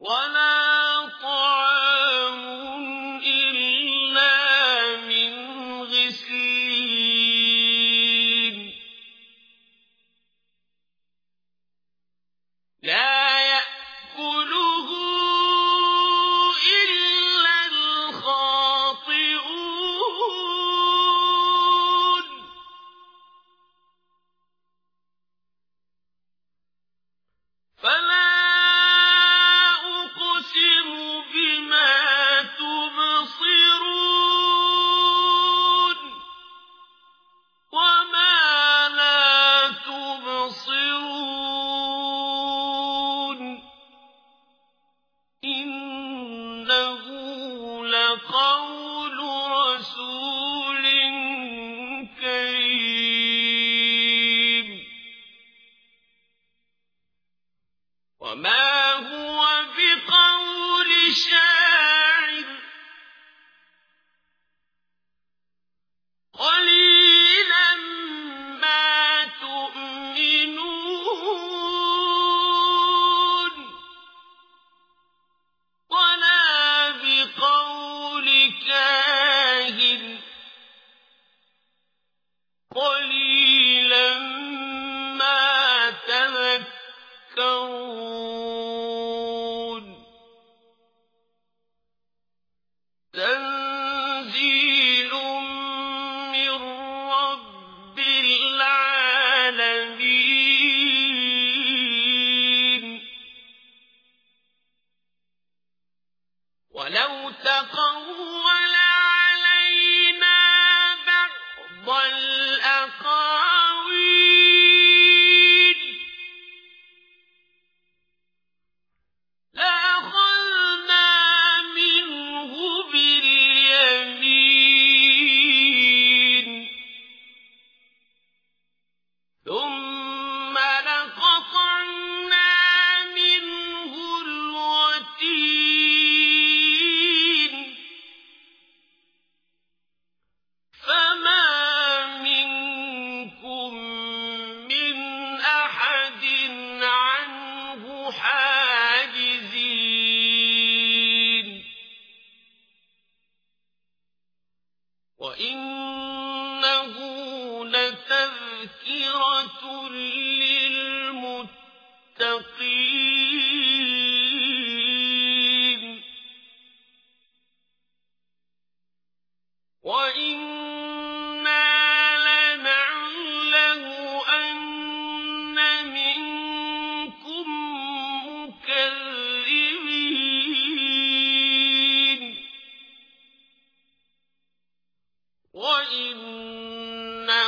ولا ولو تقول علينا بعض الأقاويل. لأخذنا منه باليمين. ثم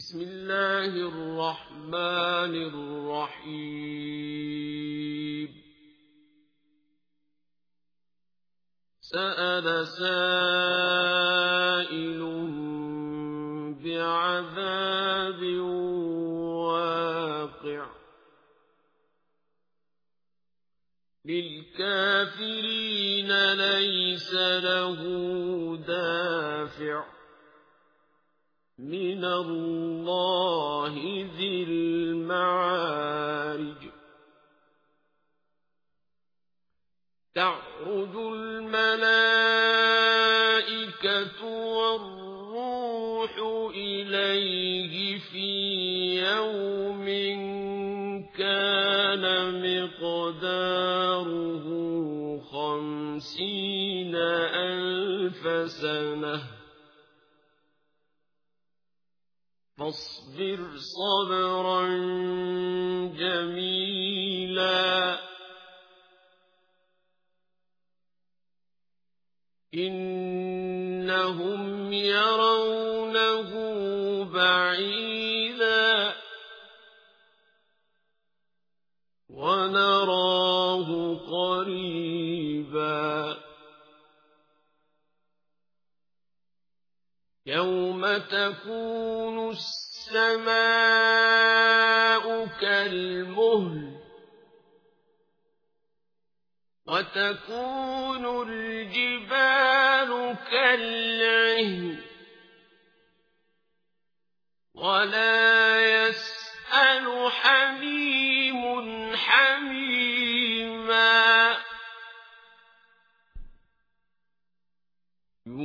بسم الله الرحمن الرحيم. سأل سائل بعذاب واقع. للكافرين ليس له دافع. من الله ذي المعارج تعرج الملائكة والروح إليه في يوم كان مقداره خمسين ألف سنة فاصبر صبرا جميلا. إنهم يرونه بعيدا. ونراه قريبا. يوم تكون السماء كالمهل وتكون الجبال كالعهن ولا